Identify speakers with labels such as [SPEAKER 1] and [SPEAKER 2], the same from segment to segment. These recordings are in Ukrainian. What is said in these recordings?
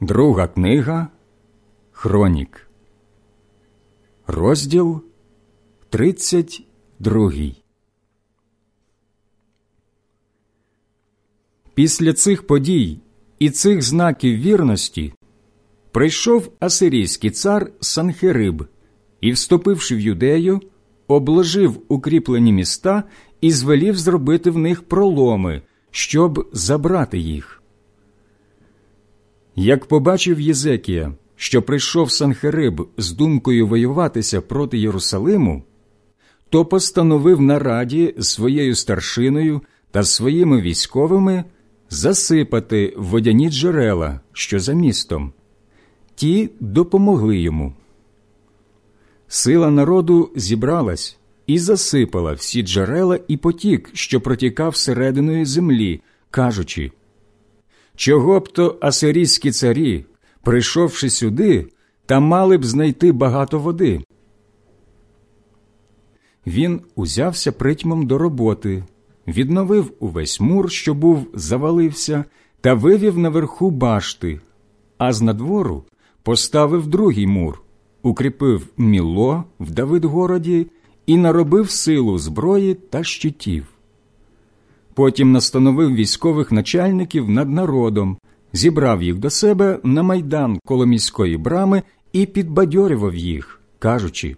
[SPEAKER 1] Друга книга Хронік, розділ 32 Після цих подій і цих знаків вірності прийшов асирійський цар Санхериб і, вступивши в юдею, обложив укріплені міста і звелів зробити в них проломи, щоб забрати їх. Як побачив Єзекія, що прийшов Санхериб з думкою воюватися проти Єрусалиму, то постановив на раді своєю старшиною та своїми військовими засипати водяні джерела, що за містом. Ті допомогли йому. Сила народу зібралась і засипала всі джерела і потік, що протікав серединою землі, кажучи Чого б то асирійські царі, прийшовши сюди, та мали б знайти багато води. Він узявся притьмом до роботи, відновив увесь мур, що був завалився, та вивів наверху башти, а з надвору поставив другий мур, укріпив міло в Давидгороді і наробив силу зброї та щитів. Потім настановив військових начальників над народом, зібрав їх до себе на майдан коло міської брами і підбадьорював їх, кажучи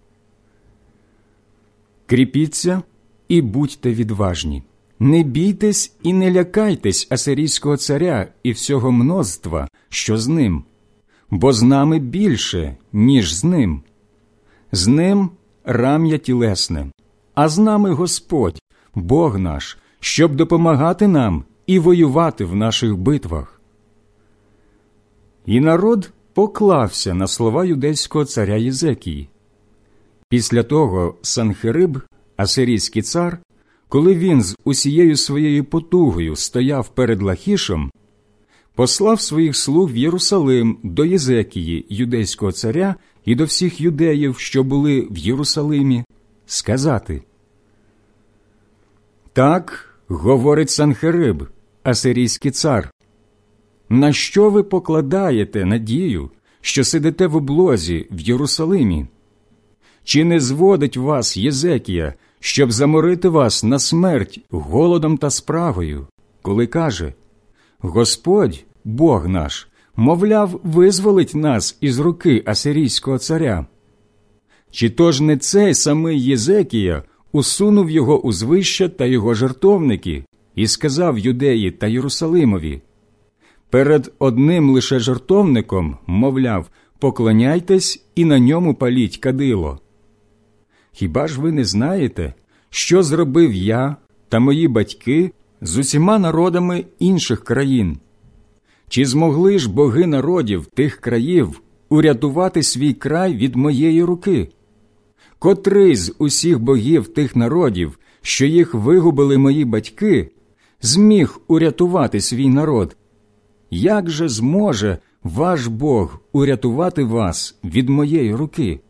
[SPEAKER 1] Кріпіться і будьте відважні, не бійтесь і не лякайтесь асирійського царя і всього множства, що з ним, бо з нами більше, ніж з ним. З ним рам'я тілесне, а з нами Господь, Бог наш щоб допомагати нам і воювати в наших битвах. І народ поклався на слова юдейського царя Єзекії. Після того Санхериб, асирійський цар, коли він з усією своєю потугою стояв перед Лахішем, послав своїх слуг в Єрусалим до Єзекії, юдейського царя, і до всіх юдеїв, що були в Єрусалимі, сказати Так говорить Санхериб, асирійський цар. На що ви покладаєте надію, що сидите в облозі в Єрусалимі? Чи не зводить вас Єзекія, щоб заморити вас на смерть голодом та спрагою, коли каже Господь, Бог наш, мовляв, визволить нас із руки асирійського царя? Чи то ж не цей самий Єзекія усунув його узвища та його жертовники і сказав юдеї та Єрусалимові перед одним лише жертовником, мовляв, поклоняйтесь і на ньому паліть кадило. Хіба ж ви не знаєте, що зробив я та мої батьки з усіма народами інших країн? Чи змогли ж боги народів тих країв урятувати свій край від моєї руки? Котрий з усіх богів тих народів, що їх вигубили мої батьки, зміг урятувати свій народ? Як же зможе ваш Бог урятувати вас від моєї руки?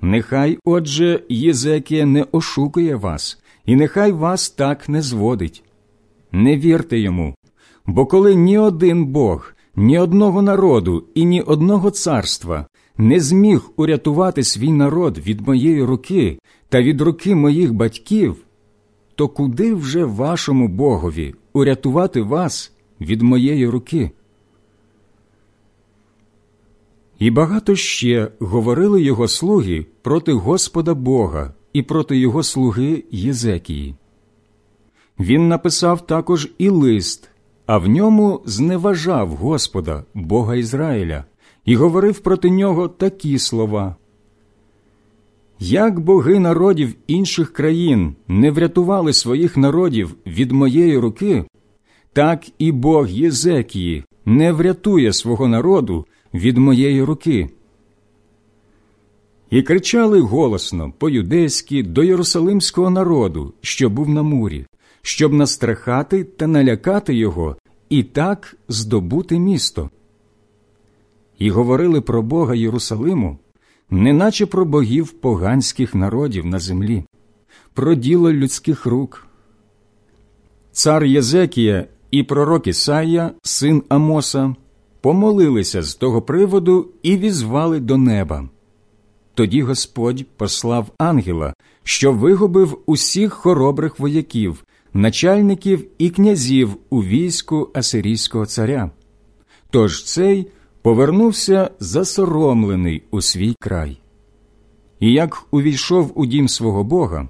[SPEAKER 1] Нехай, отже, Єзекія не ошукує вас, і нехай вас так не зводить. Не вірте йому, бо коли ні один Бог, ні одного народу і ні одного царства не зміг урятувати свій народ від моєї руки та від руки моїх батьків, то куди вже вашому Богові урятувати вас від моєї руки? І багато ще говорили його слуги проти Господа Бога і проти його слуги Єзекії. Він написав також і лист, а в ньому зневажав Господа, Бога Ізраїля і говорив проти нього такі слова. Як боги народів інших країн не врятували своїх народів від моєї руки, так і Бог Єзекії не врятує свого народу від моєї руки. І кричали голосно по юдейськи до єрусалимського народу, що був на мурі, щоб настрахати та налякати його і так здобути місто і говорили про Бога Єрусалиму, неначе про богів поганських народів на землі, про діло людських рук. Цар Єзекія і пророк Ісая, син Амоса, помолилися з того приводу і візвали до неба. Тоді Господь послав ангела, що вигубив усіх хоробрих вояків, начальників і князів у війську Асирійського царя. Тож цей повернувся засоромлений у свій край. І як увійшов у дім свого Бога,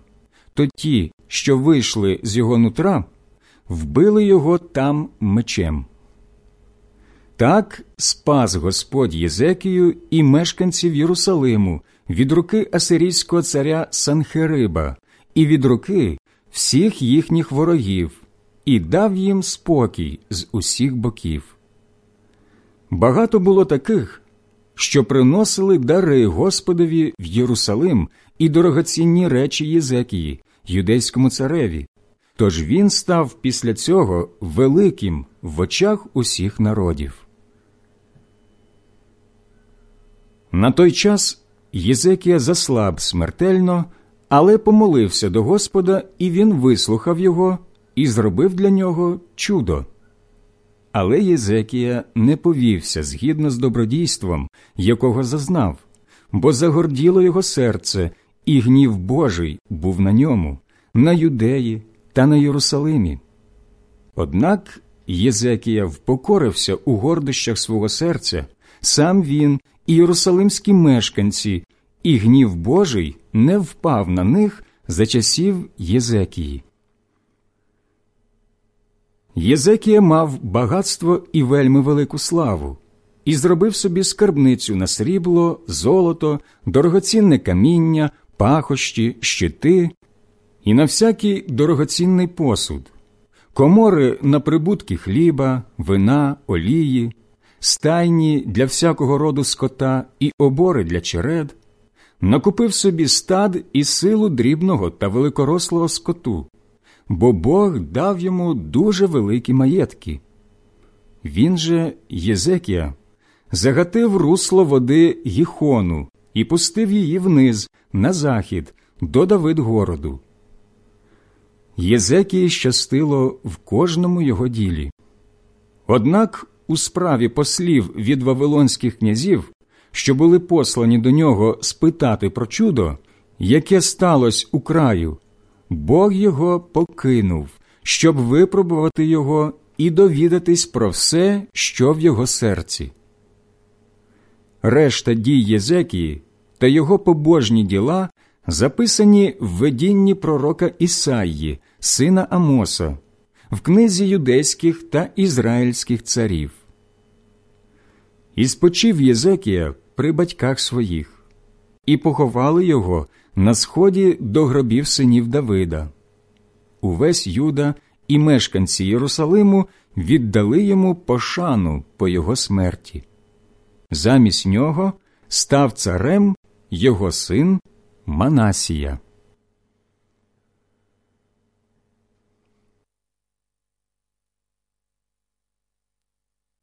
[SPEAKER 1] то ті, що вийшли з його нутра, вбили його там мечем. Так спас Господь Єзекію і мешканців Єрусалиму від руки асирійського царя Санхериба і від руки всіх їхніх ворогів, і дав їм спокій з усіх боків. Багато було таких, що приносили дари Господові в Єрусалим і дорогоцінні речі Єзекії, юдейському цареві. Тож він став після цього великим в очах усіх народів. На той час Єзекія заслаб смертельно, але помолився до Господа, і він вислухав його і зробив для нього чудо. Але Єзекія не повівся згідно з добродійством, якого зазнав, бо загорділо його серце, і гнів Божий був на ньому, на юдеї та на Єрусалимі. Однак Єзекія впокорився у гордощах свого серця, сам він і єрусалимські мешканці, і гнів Божий не впав на них за часів Єзекії. Єзекія мав багатство і вельми велику славу, і зробив собі скарбницю на срібло, золото, дорогоцінне каміння, пахощі, щити і на всякий дорогоцінний посуд, комори на прибутки хліба, вина, олії, стайні для всякого роду скота і обори для черед, накупив собі стад і силу дрібного та великорослого скоту, бо Бог дав йому дуже великі маєтки. Він же, Єзекія, загатив русло води Гіхону і пустив її вниз, на захід, до Давидгороду. Єзекії щастило в кожному його ділі. Однак у справі послів від вавилонських князів, що були послані до нього спитати про чудо, яке сталося у краю, Бог його покинув, щоб випробувати його і довідатись про все, що в його серці. Решта дій Єзекії та його побожні діла записані в видінні пророка Ісаї, сина Амоса, в книзі юдейських та ізраїльських царів. І спочив Єзекія при батьках своїх, і поховали його на сході до гробів синів Давида. Увесь Юда і мешканці Єрусалиму віддали йому пошану по його смерті. Замість нього став царем його син Манасія.